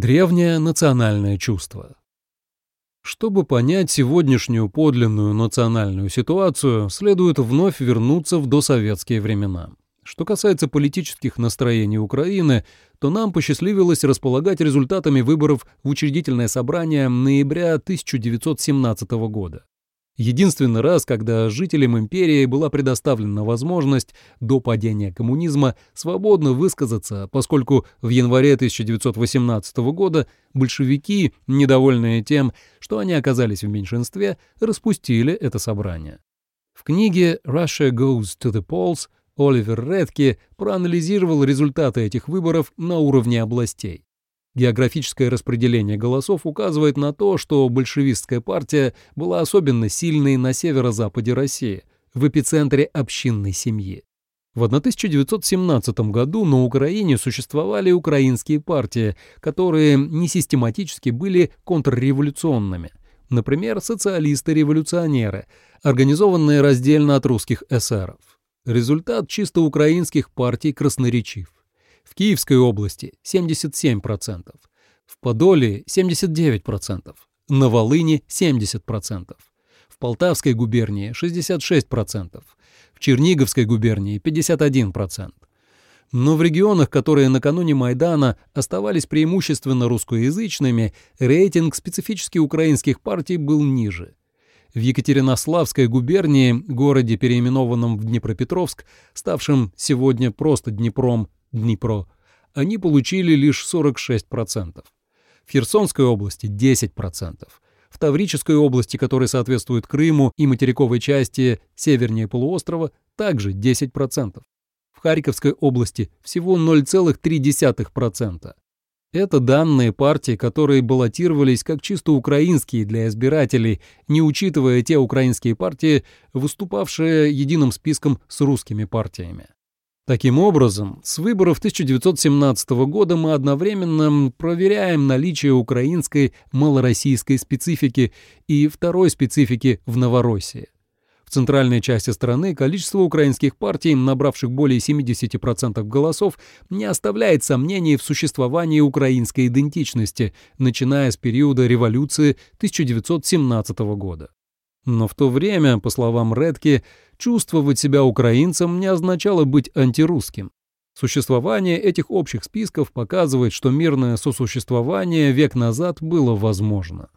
Древнее национальное чувство. Чтобы понять сегодняшнюю подлинную национальную ситуацию, следует вновь вернуться в досоветские времена. Что касается политических настроений Украины, то нам посчастливилось располагать результатами выборов в учредительное собрание ноября 1917 года. Единственный раз, когда жителям империи была предоставлена возможность до падения коммунизма свободно высказаться, поскольку в январе 1918 года большевики, недовольные тем, что они оказались в меньшинстве, распустили это собрание. В книге «Russia Goes to the Polls» Оливер Редки проанализировал результаты этих выборов на уровне областей. Географическое распределение голосов указывает на то, что большевистская партия была особенно сильной на северо-западе России, в эпицентре общинной семьи. В 1917 году на Украине существовали украинские партии, которые несистематически были контрреволюционными. Например, социалисты-революционеры, организованные раздельно от русских эсеров. Результат чисто украинских партий красноречив. В Киевской области 77%, в Подоле 79%, на Волыне 70%, в Полтавской губернии 66%, в Черниговской губернии 51%. Но в регионах, которые накануне Майдана оставались преимущественно русскоязычными, рейтинг специфически украинских партий был ниже. В Екатеринославской губернии, городе, переименованном в Днепропетровск, ставшем сегодня просто Днепром, Днепро, они получили лишь 46%. В Херсонской области 10%. В Таврической области, которая соответствует Крыму и материковой части севернее полуострова, также 10%. В Харьковской области всего 0,3%. Это данные партий, которые баллотировались как чисто украинские для избирателей, не учитывая те украинские партии, выступавшие единым списком с русскими партиями. Таким образом, с выборов 1917 года мы одновременно проверяем наличие украинской малороссийской специфики и второй специфики в Новороссии. В центральной части страны количество украинских партий, набравших более 70% голосов, не оставляет сомнений в существовании украинской идентичности, начиная с периода революции 1917 года. Но в то время, по словам Редки, чувствовать себя украинцем не означало быть антирусским. Существование этих общих списков показывает, что мирное сосуществование век назад было возможно.